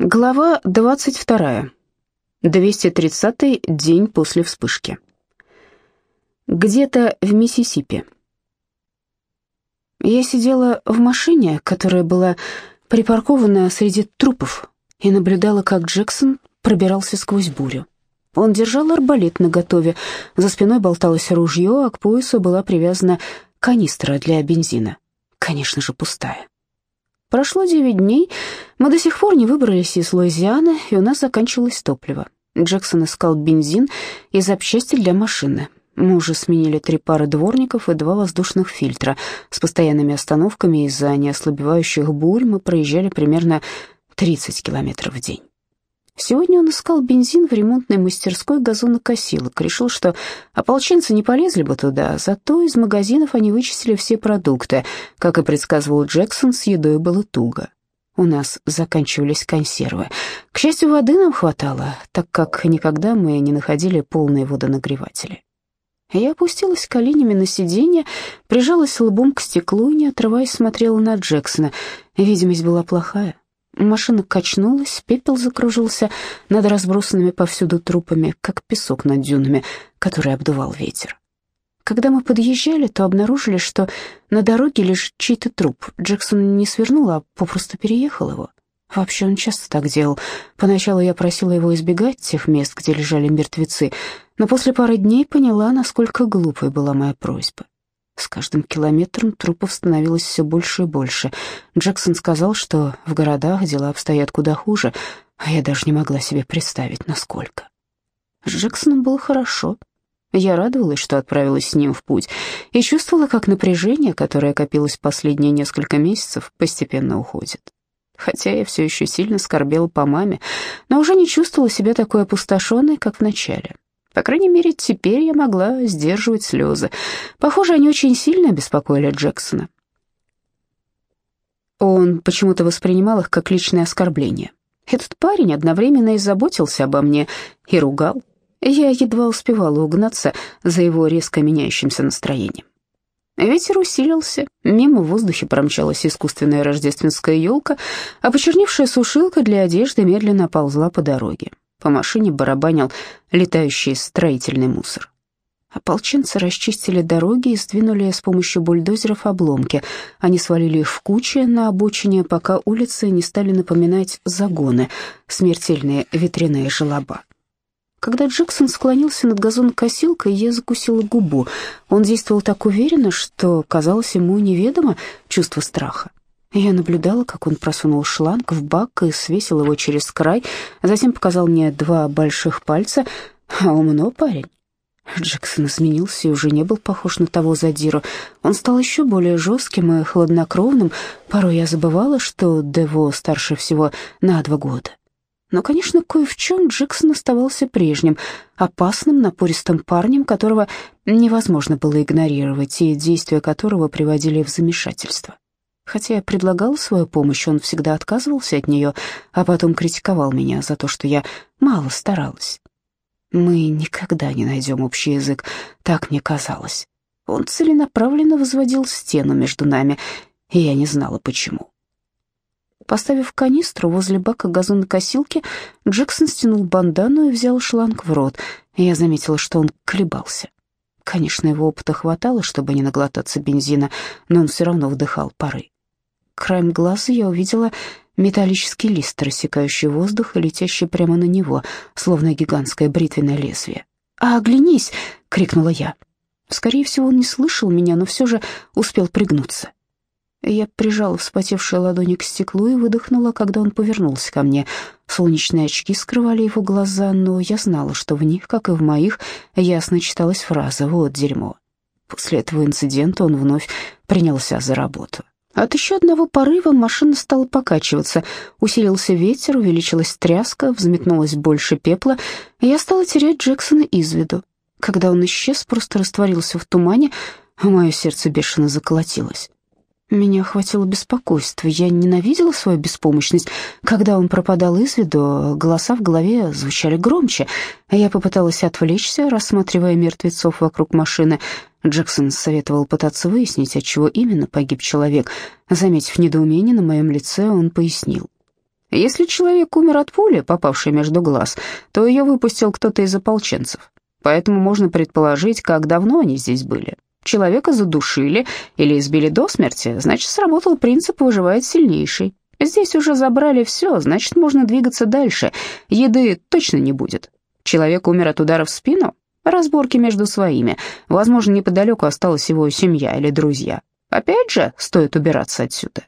Глава 22. 230-й день после вспышки. Где-то в Миссисипи. Я сидела в машине, которая была припаркована среди трупов, и наблюдала, как Джексон пробирался сквозь бурю. Он держал арбалет наготове, за спиной болталось ружье, а к поясу была привязана канистра для бензина. Конечно же, пустая. Прошло девять дней, мы до сих пор не выбрались из Луизианы, и у нас заканчивалось топливо. Джексон искал бензин и запчасти для машины. Мы уже сменили три пары дворников и два воздушных фильтра. С постоянными остановками из-за неослабевающих бурь мы проезжали примерно 30 километров в день. Сегодня он искал бензин в ремонтной мастерской газонокосилок. Решил, что ополченцы не полезли бы туда, зато из магазинов они вычистили все продукты. Как и предсказывал Джексон, с едой было туго. У нас заканчивались консервы. К счастью, воды нам хватало, так как никогда мы не находили полные водонагреватели. Я опустилась коленями на сиденье, прижалась лбом к стеклу и, не отрываясь, смотрела на Джексона. Видимость была плохая. Машина качнулась, пепел закружился над разбросанными повсюду трупами, как песок над дюнами, который обдувал ветер. Когда мы подъезжали, то обнаружили, что на дороге лишь чей-то труп. Джексон не свернул, а попросту переехал его. Вообще он часто так делал. Поначалу я просила его избегать тех мест, где лежали мертвецы, но после пары дней поняла, насколько глупой была моя просьба. С каждым километром трупов становилось все больше и больше. Джексон сказал, что в городах дела обстоят куда хуже, а я даже не могла себе представить, насколько. С Джексоном было хорошо. Я радовалась, что отправилась с ним в путь, и чувствовала, как напряжение, которое копилось последние несколько месяцев, постепенно уходит. Хотя я все еще сильно скорбела по маме, но уже не чувствовала себя такой опустошенной, как в начале. По крайней мере, теперь я могла сдерживать слезы. Похоже, они очень сильно беспокоили Джексона. Он почему-то воспринимал их как личное оскорбление. Этот парень одновременно и заботился обо мне, и ругал. Я едва успевала угнаться за его резко меняющимся настроением. Ветер усилился, мимо в воздухе промчалась искусственная рождественская елка, а почерневшая сушилка для одежды медленно ползла по дороге. По машине барабанил летающий строительный мусор. Ополченцы расчистили дороги и сдвинули с помощью бульдозеров обломки. Они свалили их в кучи на обочине, пока улицы не стали напоминать загоны, смертельные ветряные желоба. Когда Джексон склонился над газонокосилкой, я закусила губу. Он действовал так уверенно, что казалось ему неведомо чувство страха. Я наблюдала, как он просунул шланг в бак и свесил его через край, затем показал мне два больших пальца. А умно, парень. Джексон изменился и уже не был похож на того задиру. Он стал еще более жестким и хладнокровным. Порой я забывала, что Дево старше всего на два года. Но, конечно, кое в чем Джексон оставался прежним, опасным, напористым парнем, которого невозможно было игнорировать, и действия которого приводили в замешательство. Хотя я предлагал свою помощь, он всегда отказывался от нее, а потом критиковал меня за то, что я мало старалась. Мы никогда не найдем общий язык, так мне казалось. Он целенаправленно возводил стену между нами, и я не знала, почему. Поставив канистру возле бака газонокосилки, Джексон стянул бандану и взял шланг в рот. Я заметила, что он колебался. Конечно, его опыта хватало, чтобы не наглотаться бензина, но он все равно вдыхал пары. Краем глаза я увидела металлический лист, рассекающий воздух и летящий прямо на него, словно гигантское бритвенное лезвие. «А, оглянись!» — крикнула я. Скорее всего, он не слышал меня, но все же успел пригнуться. Я прижала вспотевшие ладони к стеклу и выдохнула, когда он повернулся ко мне. Солнечные очки скрывали его глаза, но я знала, что в них, как и в моих, ясно читалась фраза «вот дерьмо». После этого инцидента он вновь принялся за работу. От еще одного порыва машина стала покачиваться. Усилился ветер, увеличилась тряска, взметнулось больше пепла, и я стала терять Джексона из виду. Когда он исчез, просто растворился в тумане, а мое сердце бешено заколотилось. Меня охватило беспокойство. Я ненавидела свою беспомощность. Когда он пропадал из виду, голоса в голове звучали громче. Я попыталась отвлечься, рассматривая мертвецов вокруг машины. Джексон советовал пытаться выяснить, от чего именно погиб человек. Заметив недоумение на моем лице, он пояснил. Если человек умер от пули, попавшей между глаз, то ее выпустил кто-то из ополченцев. Поэтому можно предположить, как давно они здесь были. Человека задушили или избили до смерти, значит, сработал принцип «выживает сильнейший». Здесь уже забрали все, значит, можно двигаться дальше. Еды точно не будет. Человек умер от удара в спину? Разборки между своими. Возможно, неподалеку осталась его семья или друзья. Опять же, стоит убираться отсюда.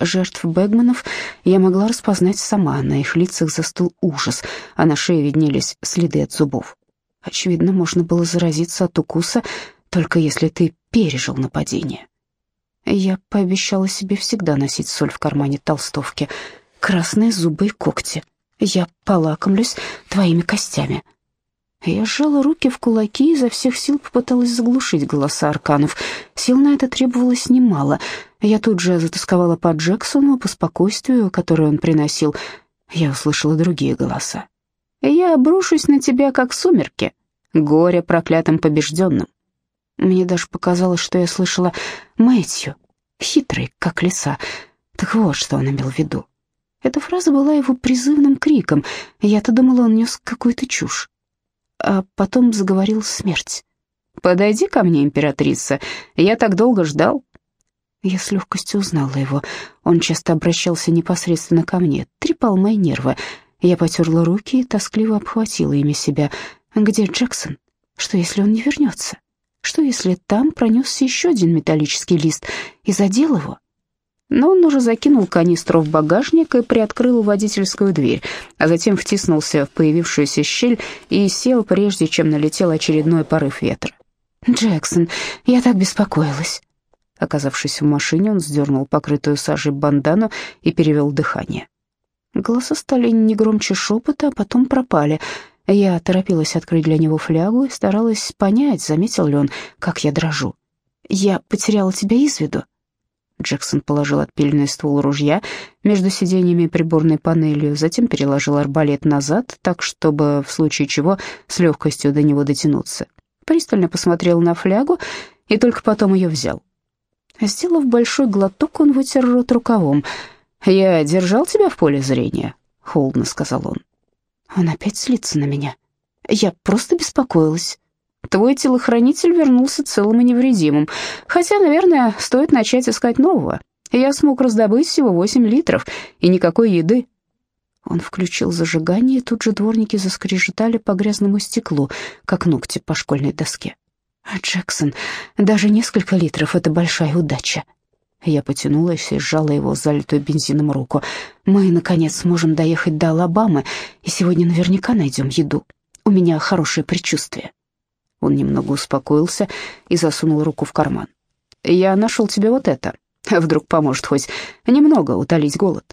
Жертв Бэгманов я могла распознать сама, на их лицах застыл ужас, а на шее виднелись следы от зубов. Очевидно, можно было заразиться от укуса, только если ты пережил нападение. Я пообещала себе всегда носить соль в кармане толстовки, красные зубы и когти. Я полакомлюсь твоими костями. Я сжала руки в кулаки и изо всех сил попыталась заглушить голоса арканов. Сил на это требовалось немало. Я тут же затасковала по Джексону, по спокойствию, которое он приносил. Я услышала другие голоса. «Я обрушусь на тебя, как сумерки. Горе проклятым побежденным». Мне даже показалось, что я слышала Мэтью, хитрый, как лиса. Так вот, что он имел в виду. Эта фраза была его призывным криком. Я-то думала, он нес какую-то чушь а потом заговорил смерть. «Подойди ко мне, императрица, я так долго ждал». Я с легкостью узнала его. Он часто обращался непосредственно ко мне, трепал мои нервы. Я потерла руки и тоскливо обхватила ими себя. «Где Джексон? Что, если он не вернется? Что, если там пронесся еще один металлический лист и задел его?» Но он уже закинул канистру в багажник и приоткрыл водительскую дверь, а затем втиснулся в появившуюся щель и сел, прежде чем налетел очередной порыв ветра. «Джексон, я так беспокоилась». Оказавшись в машине, он сдернул покрытую сажей бандану и перевел дыхание. Голоса стали не громче шепота, а потом пропали. Я торопилась открыть для него флягу и старалась понять, заметил ли он, как я дрожу. «Я потеряла тебя из виду?» Джексон положил отпиленный ствол ружья между сиденьями приборной панелью, затем переложил арбалет назад, так, чтобы в случае чего с легкостью до него дотянуться. Пристально посмотрел на флягу и только потом ее взял. Сделав большой глоток, он вытер рот рукавом. «Я держал тебя в поле зрения», — холодно сказал он. Он опять слится на меня. Я просто беспокоилась. Твой телохранитель вернулся целым и невредимым. Хотя, наверное, стоит начать искать нового. Я смог раздобыть всего восемь литров и никакой еды. Он включил зажигание, и тут же дворники заскрежетали по грязному стеклу, как ногти по школьной доске. А Джексон, даже несколько литров — это большая удача. Я потянулась и сжала его залитую бензином руку. Мы, наконец, сможем доехать до Алабамы, и сегодня наверняка найдем еду. У меня хорошее предчувствие. Он немного успокоился и засунул руку в карман. «Я нашел тебе вот это. Вдруг поможет хоть немного утолить голод».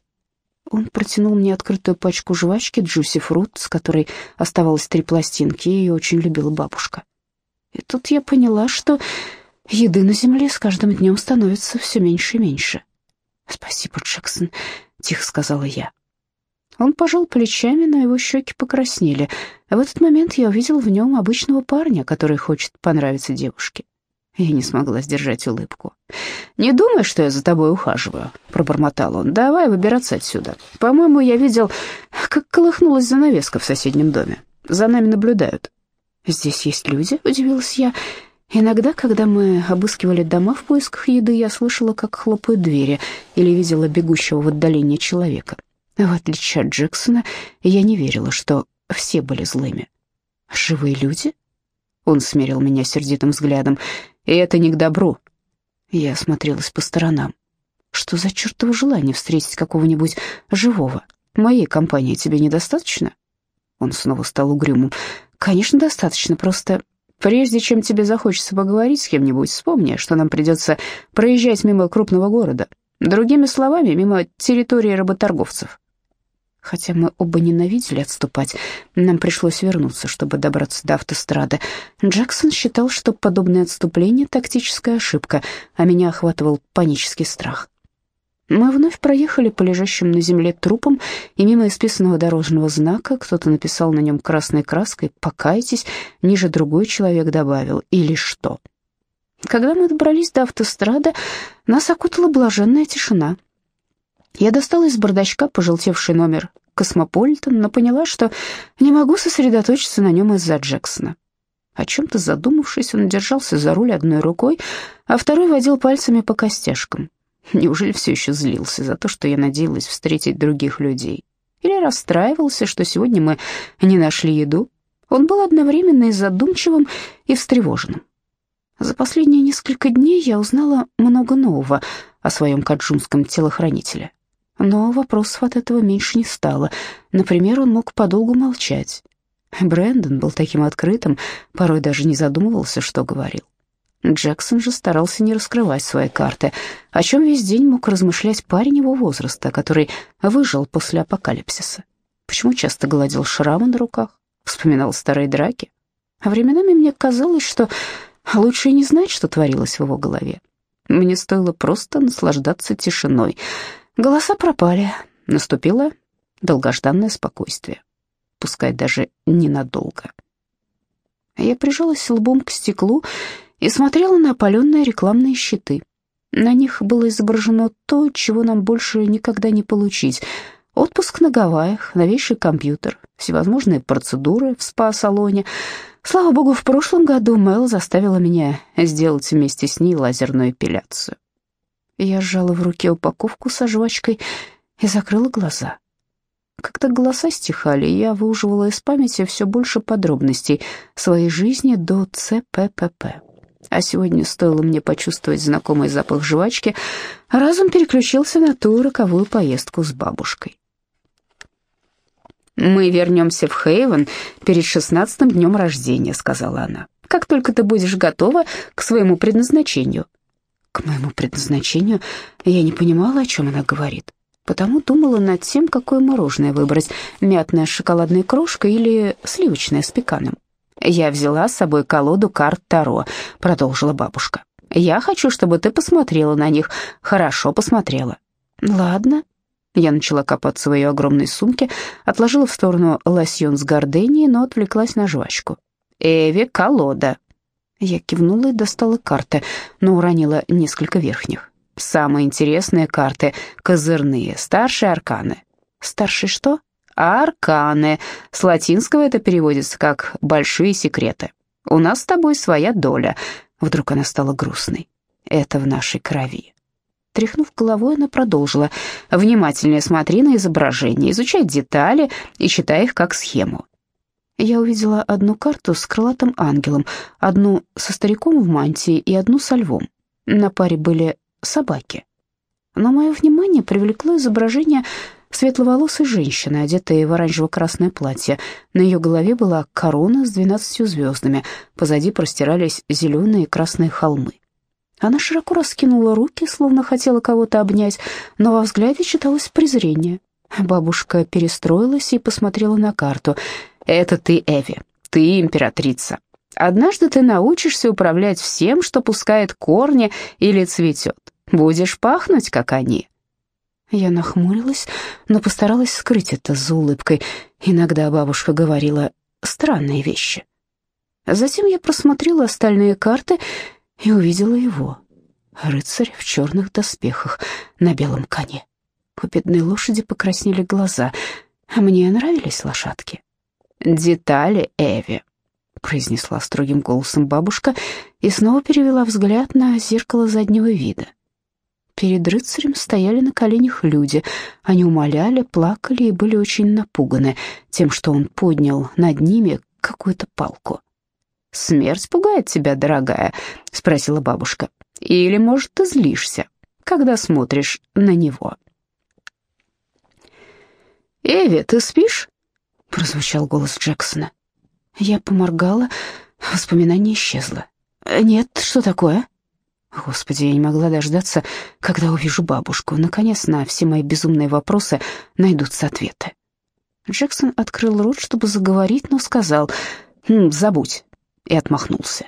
Он протянул мне открытую пачку жвачки Джуси Фрут, с которой оставалось три пластинки, и ее очень любила бабушка. И тут я поняла, что еды на земле с каждым днем становится все меньше и меньше. «Спасибо, Джексон», — тихо сказала я. Он пожал плечами, но его щеки покраснели. А в этот момент я увидел в нем обычного парня, который хочет понравиться девушке. Я не смогла сдержать улыбку. «Не думай, что я за тобой ухаживаю», — пробормотал он. «Давай выбираться отсюда. По-моему, я видел, как колыхнулась занавеска в соседнем доме. За нами наблюдают». «Здесь есть люди?» — удивилась я. Иногда, когда мы обыскивали дома в поисках еды, я слышала, как хлопают двери, или видела бегущего в отдалении человека. В отличие от Джексона, я не верила, что все были злыми. «Живые люди?» Он смерил меня сердитым взглядом. «И это не к добру». Я осмотрелась по сторонам. «Что за чертово желание встретить какого-нибудь живого? Моей компании тебе недостаточно?» Он снова стал угрюмым. «Конечно, достаточно, просто прежде чем тебе захочется поговорить с кем-нибудь, вспомни, что нам придется проезжать мимо крупного города. Другими словами, мимо территории работорговцев. Хотя мы оба ненавидели отступать, нам пришлось вернуться, чтобы добраться до автострады. Джексон считал, что подобное отступление — тактическая ошибка, а меня охватывал панический страх. Мы вновь проехали по лежащим на земле трупам, и мимо исписанного дорожного знака кто-то написал на нем красной краской «Покайтесь», ниже другой человек добавил «Или что?». Когда мы добрались до автострады, нас окутала блаженная тишина. Я достала из бардачка пожелтевший номер «Космополитен», но поняла, что не могу сосредоточиться на нем из-за Джексона. О чем-то задумавшись, он держался за руль одной рукой, а второй водил пальцами по костяшкам. Неужели все еще злился за то, что я надеялась встретить других людей? Или расстраивался, что сегодня мы не нашли еду? Он был одновременно и задумчивым, и встревоженным. За последние несколько дней я узнала много нового о своем каджунском телохранителе. Но вопросов от этого меньше не стало. Например, он мог подолгу молчать. Брэндон был таким открытым, порой даже не задумывался, что говорил. Джексон же старался не раскрывать свои карты, о чем весь день мог размышлять парень его возраста, который выжил после апокалипсиса. Почему часто гладил шрамы на руках, вспоминал старые драки. А временами мне казалось, что лучше и не знать, что творилось в его голове. Мне стоило просто наслаждаться тишиной. Голоса пропали, наступило долгожданное спокойствие, пускай даже ненадолго. Я прижалась лбом к стеклу и смотрела на опаленные рекламные щиты. На них было изображено то, чего нам больше никогда не получить. Отпуск на Гавайях, новейший компьютер, всевозможные процедуры в спа-салоне. Слава богу, в прошлом году Мэл заставила меня сделать вместе с ней лазерную эпиляцию. Я сжала в руке упаковку со жвачкой и закрыла глаза. Когда голоса стихали, я выуживала из памяти все больше подробностей своей жизни до ЦППП. А сегодня стоило мне почувствовать знакомый запах жвачки, разум переключился на ту роковую поездку с бабушкой. «Мы вернемся в Хейвен перед шестнадцатым днем рождения», — сказала она. «Как только ты будешь готова к своему предназначению». К моему предназначению я не понимала, о чем она говорит, потому думала над тем, какое мороженое выбрать, мятная с шоколадной крошкой или сливочное с пеканом. «Я взяла с собой колоду карт Таро», — продолжила бабушка. «Я хочу, чтобы ты посмотрела на них, хорошо посмотрела». «Ладно». Я начала копаться в ее огромной сумке, отложила в сторону лосьон с горденией, но отвлеклась на жвачку. «Эви, колода». Я кивнула и достала карты, но уронила несколько верхних. «Самые интересные карты — козырные, старшие арканы». «Старшие что?» Арканы. С латинского это переводится как «большие секреты». У нас с тобой своя доля. Вдруг она стала грустной. Это в нашей крови. Тряхнув головой, она продолжила. «Внимательнее смотри на изображение, изучай детали и читай их как схему». Я увидела одну карту с крылатым ангелом, одну со стариком в мантии и одну со львом. На паре были собаки. Но мое внимание привлекло изображение светловолосой женщины, одетой в оранжево-красное платье. На ее голове была корона с двенадцатью звездами, позади простирались зеленые и красные холмы. Она широко раскинула руки, словно хотела кого-то обнять, но во взгляде читалось презрение. Бабушка перестроилась и посмотрела на карту. «Это ты, Эви, ты императрица. Однажды ты научишься управлять всем, что пускает корни или цветет. Будешь пахнуть, как они». Я нахмурилась, но постаралась скрыть это за улыбкой. Иногда бабушка говорила странные вещи. Затем я просмотрела остальные карты и увидела его. Рыцарь в черных доспехах на белом коне. У бедной лошади покраснели глаза. А мне нравились лошадки. «Детали, Эви», — произнесла строгим голосом бабушка и снова перевела взгляд на зеркало заднего вида. Перед рыцарем стояли на коленях люди. Они умоляли, плакали и были очень напуганы тем, что он поднял над ними какую-то палку. «Смерть пугает тебя, дорогая?» — спросила бабушка. «Или, может, ты злишься, когда смотришь на него?» «Эви, ты спишь?» — прозвучал голос Джексона. Я поморгала, воспоминание исчезло. «Нет, что такое?» Господи, я не могла дождаться, когда увижу бабушку. Наконец, на все мои безумные вопросы найдутся ответы. Джексон открыл рот, чтобы заговорить, но сказал «Хм, «Забудь», и отмахнулся.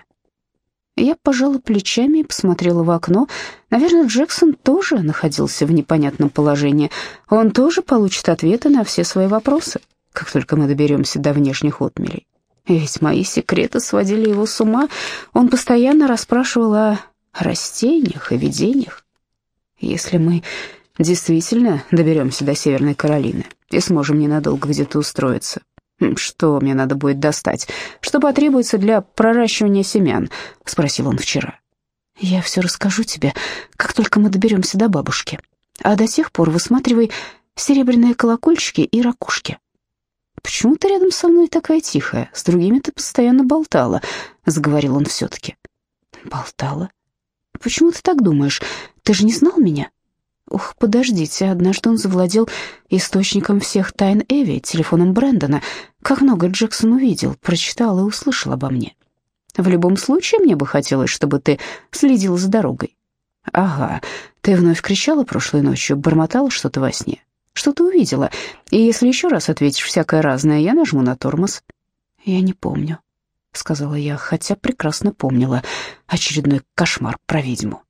Я пожала плечами и посмотрела в окно. Наверное, Джексон тоже находился в непонятном положении. Он тоже получит ответы на все свои вопросы, как только мы доберемся до внешних отмелей. Ведь мои секреты сводили его с ума. Он постоянно расспрашивал о растениях и видениях. Если мы действительно доберемся до Северной Каролины и сможем ненадолго где-то устроиться. «Что мне надо будет достать? Что потребуется для проращивания семян?» — спросил он вчера. «Я все расскажу тебе, как только мы доберемся до бабушки. А до тех пор высматривай серебряные колокольчики и ракушки». «Почему ты рядом со мной такая тихая? С другими ты постоянно болтала», — заговорил он все-таки. «Болтала? Почему ты так думаешь? Ты же не знал меня?» Ух, подождите, однажды он завладел источником всех тайн Эви, телефоном Брэндона. Как много Джексон увидел, прочитал и услышал обо мне. В любом случае, мне бы хотелось, чтобы ты следил за дорогой. Ага, ты вновь кричала прошлой ночью, бормотала что-то во сне. Что ты увидела? И если еще раз ответишь всякое разное, я нажму на тормоз. Я не помню, сказала я, хотя прекрасно помнила очередной кошмар про ведьму.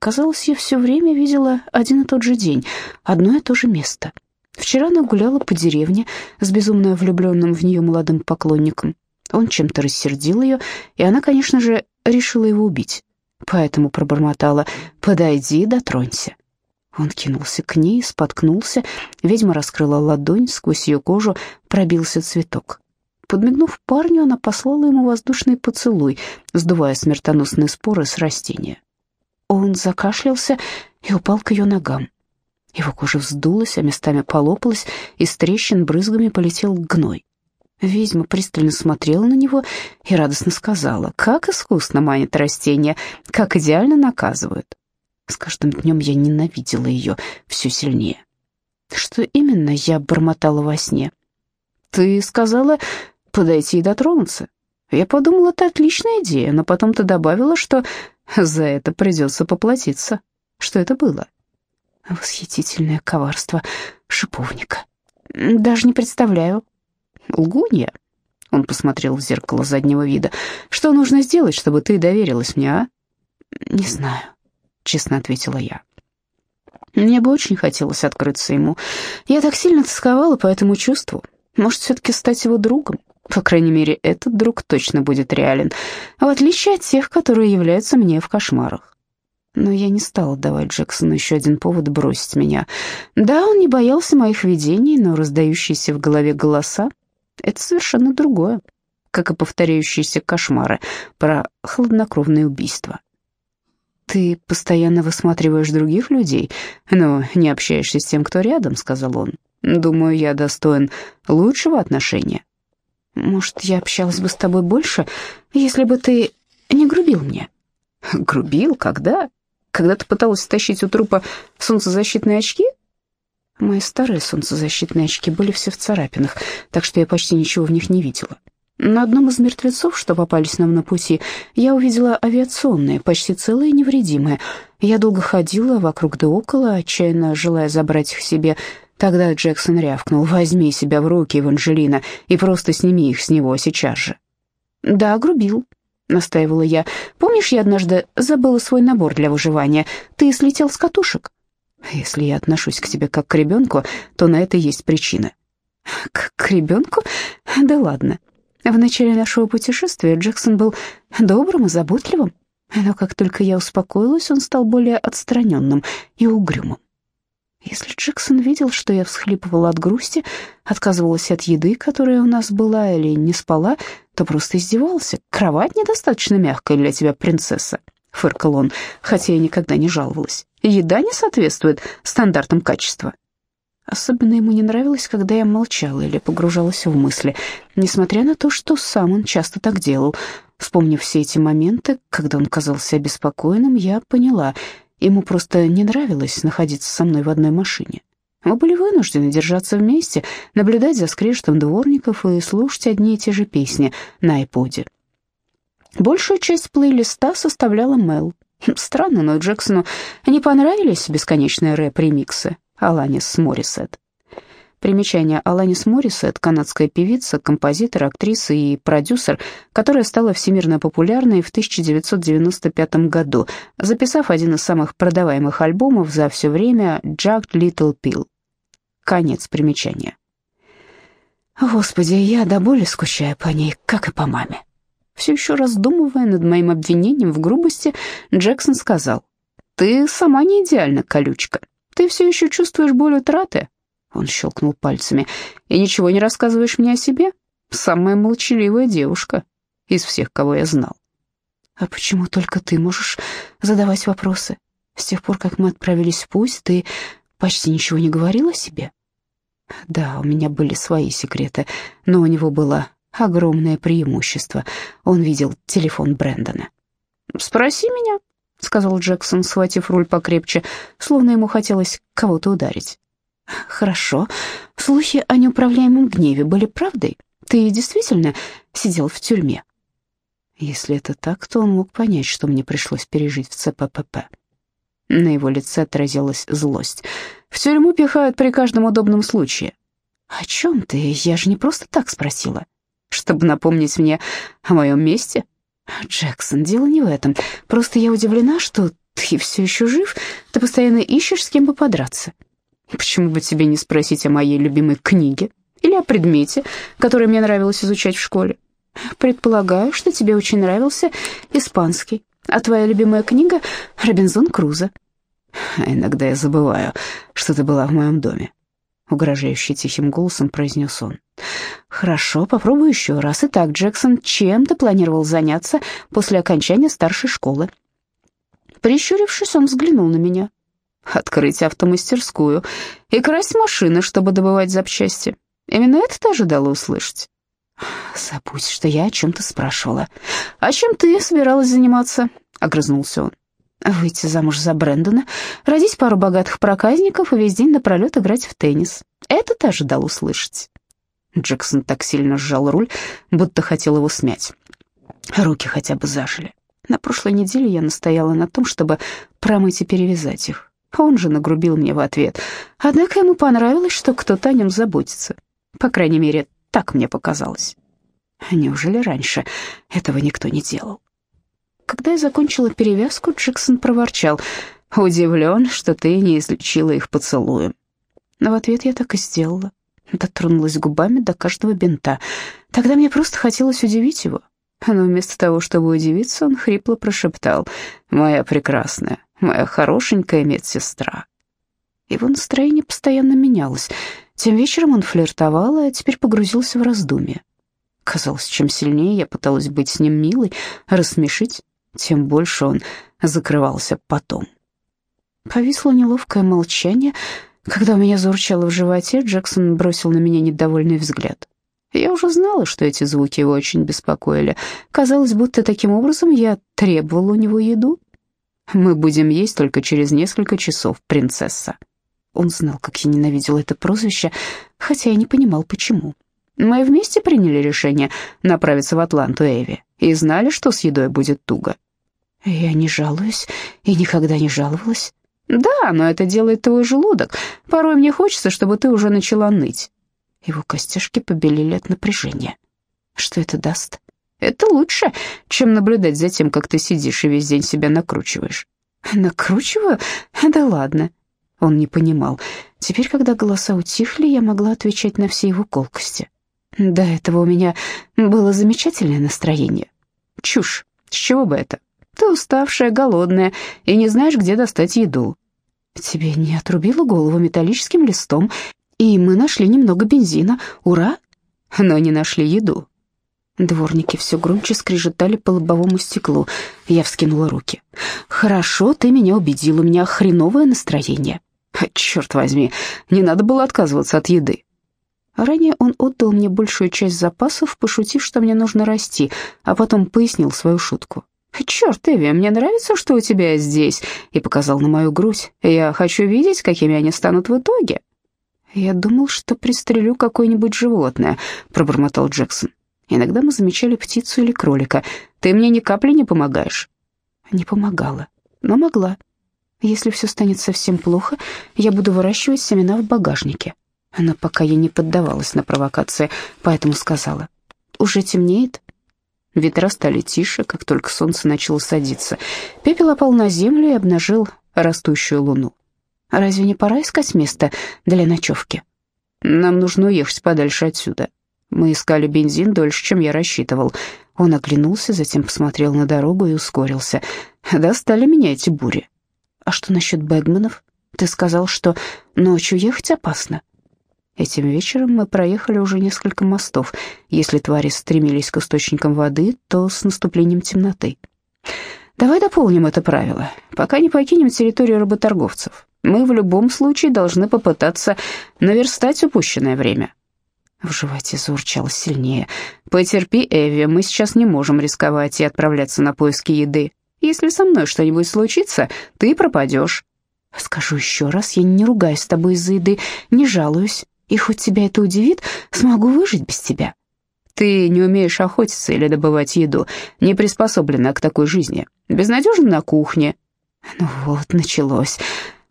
Казалось, я все время видела один и тот же день, одно и то же место. Вчера она гуляла по деревне с безумно влюбленным в нее молодым поклонником. Он чем-то рассердил ее, и она, конечно же, решила его убить. Поэтому пробормотала «Подойди, дотронься». Он кинулся к ней, споткнулся, ведьма раскрыла ладонь, сквозь ее кожу пробился цветок. Подмигнув парню, она послала ему воздушный поцелуй, сдувая смертоносные споры с растения. Он закашлялся и упал к ее ногам. Его кожа вздулась, а местами полопалась, из трещин брызгами полетел гной. Ведьма пристально смотрела на него и радостно сказала, «Как искусно манит растения, как идеально наказывают». С каждым днем я ненавидела ее все сильнее. Что именно я бормотала во сне? «Ты сказала подойти и дотронуться. Я подумала, это отличная идея, но потом ты добавила, что за это придется поплатиться. Что это было? Восхитительное коварство шиповника. Даже не представляю. Лгунья. Он посмотрел в зеркало заднего вида. Что нужно сделать, чтобы ты доверилась мне, а? Не знаю, честно ответила я. Мне бы очень хотелось открыться ему. Я так сильно тосковала по этому чувству. Может, все-таки стать его другом? По крайней мере, этот друг точно будет реален, в отличие от тех, которые являются мне в кошмарах. Но я не стала давать Джексону еще один повод бросить меня. Да, он не боялся моих видений, но раздающиеся в голове голоса — это совершенно другое, как и повторяющиеся кошмары про хладнокровное убийство. «Ты постоянно высматриваешь других людей, но не общаешься с тем, кто рядом», — сказал он. «Думаю, я достоин лучшего отношения». Может, я общалась бы с тобой больше, если бы ты не грубил мне?» «Грубил? Когда? Когда ты пыталась стащить у трупа солнцезащитные очки?» Мои старые солнцезащитные очки были все в царапинах, так что я почти ничего в них не видела. На одном из мертвецов, что попались нам на пути, я увидела авиационные, почти целые и невредимые. Я долго ходила вокруг да около, отчаянно желая забрать их себе, Тогда Джексон рявкнул, «Возьми себя в руки, Эванжелина, и просто сними их с него сейчас же». «Да, грубил», — настаивала я. «Помнишь, я однажды забыла свой набор для выживания? Ты слетел с катушек?» «Если я отношусь к тебе как к ребенку, то на это есть причина». «К, к ребенку? Да ладно». В начале нашего путешествия Джексон был добрым и заботливым, но как только я успокоилась, он стал более отстраненным и угрюмым. Если Джексон видел, что я всхлипывала от грусти, отказывалась от еды, которая у нас была, или не спала, то просто издевался. «Кровать недостаточно мягкая для тебя, принцесса», — фыркал он, хотя я никогда не жаловалась. «Еда не соответствует стандартам качества». Особенно ему не нравилось, когда я молчала или погружалась в мысли, несмотря на то, что сам он часто так делал. Вспомнив все эти моменты, когда он казался обеспокоенным, я поняла — Ему просто не нравилось находиться со мной в одной машине. Мы были вынуждены держаться вместе, наблюдать за скрежетом дворников и слушать одни и те же песни на айподе. Большую часть плейлиста составляла Мел. Странно, но Джексону не понравились бесконечные рэп-ремиксы Аланис Моррисет. Примечание. Аланис Моррисет, канадская певица, композитор, актриса и продюсер, которая стала всемирно популярной в 1995 году, записав один из самых продаваемых альбомов за все время «Jagged Little Pill». Конец примечания. Господи, я до боли скучаю по ней, как и по маме. Все еще раздумывая над моим обвинением в грубости, Джексон сказал, «Ты сама не идеальна, колючка. Ты все еще чувствуешь боль утраты?» Он щелкнул пальцами. «И ничего не рассказываешь мне о себе? Самая молчаливая девушка из всех, кого я знал». «А почему только ты можешь задавать вопросы? С тех пор, как мы отправились в путь, ты почти ничего не говорил о себе?» «Да, у меня были свои секреты, но у него было огромное преимущество. Он видел телефон Брэндона». «Спроси меня», — сказал Джексон, схватив руль покрепче, словно ему хотелось кого-то ударить. «Хорошо. Слухи о неуправляемом гневе были правдой? Ты действительно сидел в тюрьме?» Если это так, то он мог понять, что мне пришлось пережить в ЦППП. На его лице отразилась злость. «В тюрьму пихают при каждом удобном случае». «О чем ты? Я же не просто так спросила. Чтобы напомнить мне о моем месте?» «Джексон, дело не в этом. Просто я удивлена, что ты все еще жив. Ты постоянно ищешь, с кем бы подраться. Почему бы тебе не спросить о моей любимой книге или о предмете, который мне нравилось изучать в школе? Предполагаю, что тебе очень нравился испанский, а твоя любимая книга — Робинзон Крузо. Иногда я забываю, что ты была в моем доме. Угрожающий тихим голосом произнес он. «Хорошо, попробую еще раз. Итак, Джексон, чем ты планировал заняться после окончания старшей школы?» Прищурившись, он взглянул на меня. «Открыть автомастерскую и красть машины, чтобы добывать запчасти. Именно это ты ожидала услышать?» «Забудь, что я о чем-то спрашивала. А чем ты собиралась заниматься?» — огрызнулся он. «Выйти замуж за Брэндона, родить пару богатых проказников и весь день напролет играть в теннис. Это ты ожидал услышать?» Джексон так сильно сжал руль, будто хотел его смять. Руки хотя бы зажили. На прошлой неделе я настояла на том, чтобы промыть и перевязать их. Он же нагрубил мне в ответ. Однако ему понравилось, что кто-то о нем заботится. По крайней мере, так мне показалось. Неужели раньше этого никто не делал? Когда я закончила перевязку, Джексон проворчал. «Удивлен, что ты не излечила их поцелуем». Но в ответ я так и сделала. Дотронулась губами до каждого бинта. Тогда мне просто хотелось удивить его. Но вместо того, чтобы удивиться, он хрипло прошептал «Моя прекрасная, моя хорошенькая медсестра». Его настроение постоянно менялось. Тем вечером он флиртовал, а теперь погрузился в раздумье. Казалось, чем сильнее я пыталась быть с ним милой, рассмешить, тем больше он закрывался потом. Повисло неловкое молчание. Когда у меня заурчало в животе, Джексон бросил на меня недовольный взгляд. Я уже знала, что эти звуки его очень беспокоили. Казалось, будто таким образом я требовала у него еду. «Мы будем есть только через несколько часов, принцесса», он знал, как я ненавидела это прозвище, хотя я не понимал, почему. Мы вместе приняли решение направиться в Атланту Эви и знали, что с едой будет туго. Я не жалуюсь и никогда не жаловалась. Да, но это делает твой желудок. Порой мне хочется, чтобы ты уже начала ныть. Его костяшки побелели от напряжения. Что это даст? Это лучше, чем наблюдать за тем, как ты сидишь и весь день себя накручиваешь. Накручиваю? Да ладно. Он не понимал. Теперь, когда голоса утихли, я могла отвечать на все его колкости. До этого у меня было замечательное настроение. Чушь. С чего бы это? Ты уставшая, голодная и не знаешь, где достать еду. Тебе не отрубило голову металлическим листом, и мы нашли немного бензина. Ура! Но не нашли еду. Дворники все громче скрежетали по лобовому стеклу. Я вскинула руки. «Хорошо, ты меня убедил, у меня хреновое настроение». Черт возьми, не надо было отказываться от еды. Ранее он отдал мне большую часть запасов, пошутив, что мне нужно расти, а потом пояснил свою шутку. «Черт, Эви, мне нравится, что у тебя здесь», и показал на мою грудь. «Я хочу видеть, какими они станут в итоге». «Я думал, что пристрелю какое-нибудь животное», — пробормотал Джексон. «Иногда мы замечали птицу или кролика. Ты мне ни капли не помогаешь». Не помогала, но могла. Если все станет совсем плохо, я буду выращивать семена в багажнике. Но пока я не поддавалась на провокации, поэтому сказала. «Уже темнеет?» Ветра стали тише, как только солнце начало садиться. Пепел опал на землю и обнажил растущую луну. «Разве не пора искать место для ночевки?» «Нам нужно уехать подальше отсюда. Мы искали бензин дольше, чем я рассчитывал». Он оглянулся, затем посмотрел на дорогу и ускорился. «Достали меня эти бури. А что насчет Бэгманов? Ты сказал, что ночью ехать опасно. Этим вечером мы проехали уже несколько мостов. Если твари стремились к источникам воды, то с наступлением темноты. Давай дополним это правило. Пока не покинем территорию работорговцев, мы в любом случае должны попытаться наверстать упущенное время. В животе заурчало сильнее. «Потерпи, Эви, мы сейчас не можем рисковать и отправляться на поиски еды. Если со мной что-нибудь случится, ты пропадешь». «Скажу еще раз, я не ругаюсь с тобой из-за еды, не жалуюсь. И хоть тебя это удивит, смогу выжить без тебя. Ты не умеешь охотиться или добывать еду, не приспособлена к такой жизни. Безнадежна на кухне. Ну вот, началось.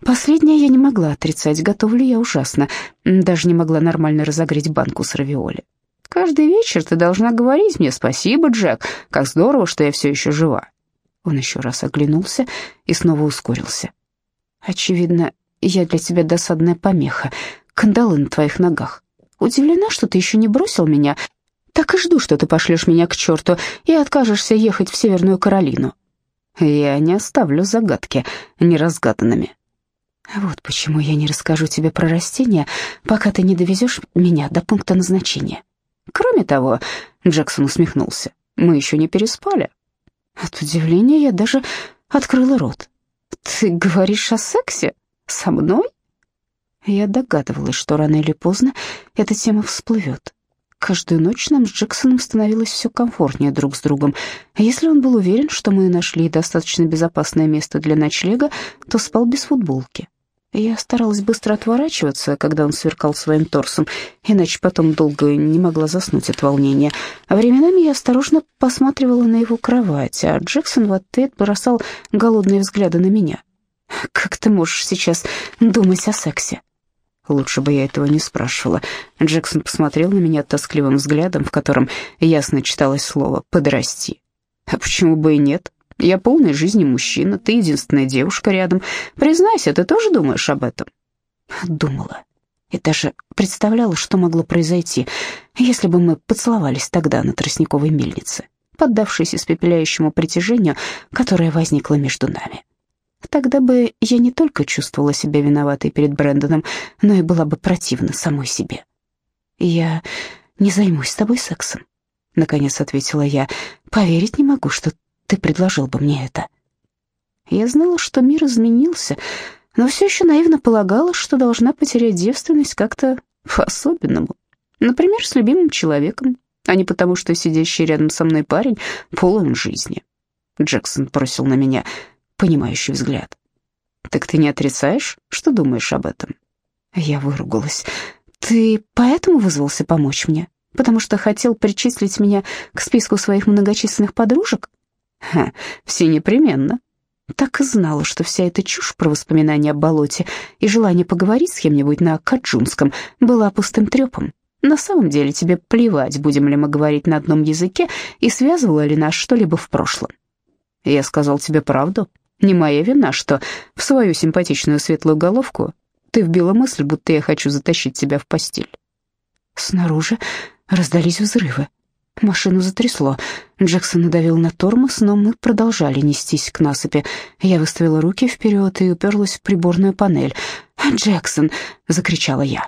Последнее я не могла отрицать, готовлю я ужасно. Даже не могла нормально разогреть банку с равиоли. Каждый вечер ты должна говорить мне «Спасибо, Джек, как здорово, что я все еще жива». Он еще раз оглянулся и снова ускорился. «Очевидно, я для тебя досадная помеха, кандалы на твоих ногах. Удивлена, что ты еще не бросил меня. Так и жду, что ты пошлешь меня к черту и откажешься ехать в Северную Каролину. Я не оставлю загадки неразгаданными. Вот почему я не расскажу тебе про растения, пока ты не довезешь меня до пункта назначения. Кроме того, Джексон усмехнулся, мы еще не переспали. От удивления я даже открыла рот. Ты говоришь о сексе? Со мной? Я догадывалась, что рано или поздно эта тема всплывет. Каждую ночь нам с Джексоном становилось все комфортнее друг с другом. Если он был уверен, что мы нашли достаточно безопасное место для ночлега, то спал без футболки. Я старалась быстро отворачиваться, когда он сверкал своим торсом, иначе потом долго не могла заснуть от волнения. А временами я осторожно посматривала на его кровать, а Джексон в ответ бросал голодные взгляды на меня. «Как ты можешь сейчас думать о сексе?» Лучше бы я этого не спрашивала. Джексон посмотрел на меня тоскливым взглядом, в котором ясно читалось слово «подрасти». А почему бы и нет? Я полный жизни мужчина, ты единственная девушка рядом. Признайся, ты тоже думаешь об этом? Думала. И даже представляла, что могло произойти, если бы мы поцеловались тогда на тростниковой мельнице, поддавшись испепеляющему притяжению, которое возникло между нами. Тогда бы я не только чувствовала себя виноватой перед Брэндоном, но и была бы противна самой себе. «Я не займусь с тобой сексом», — наконец ответила я. «Поверить не могу, что ты предложил бы мне это». Я знала, что мир изменился, но все еще наивно полагала, что должна потерять девственность как-то по-особенному. Например, с любимым человеком, а не потому, что сидящий рядом со мной парень полон жизни. Джексон бросил на меня понимающий взгляд. «Так ты не отрицаешь, что думаешь об этом?» Я выругалась. «Ты поэтому вызвался помочь мне? Потому что хотел причислить меня к списку своих многочисленных подружек?» «Ха, все непременно». Так и знала, что вся эта чушь про воспоминания о болоте и желание поговорить с кем-нибудь на каджунском была пустым трепом. На самом деле тебе плевать, будем ли мы говорить на одном языке и связывало ли нас что-либо в прошлом. Я сказал тебе правду, не моя вина, что в свою симпатичную светлую головку ты вбила мысль, будто я хочу затащить тебя в постель. Снаружи раздались взрывы. Машину затрясло. Джексон надавил на тормоз, но мы продолжали нестись к насыпи. Я выставила руки вперед и уперлась в приборную панель. «Джексон!» — закричала я.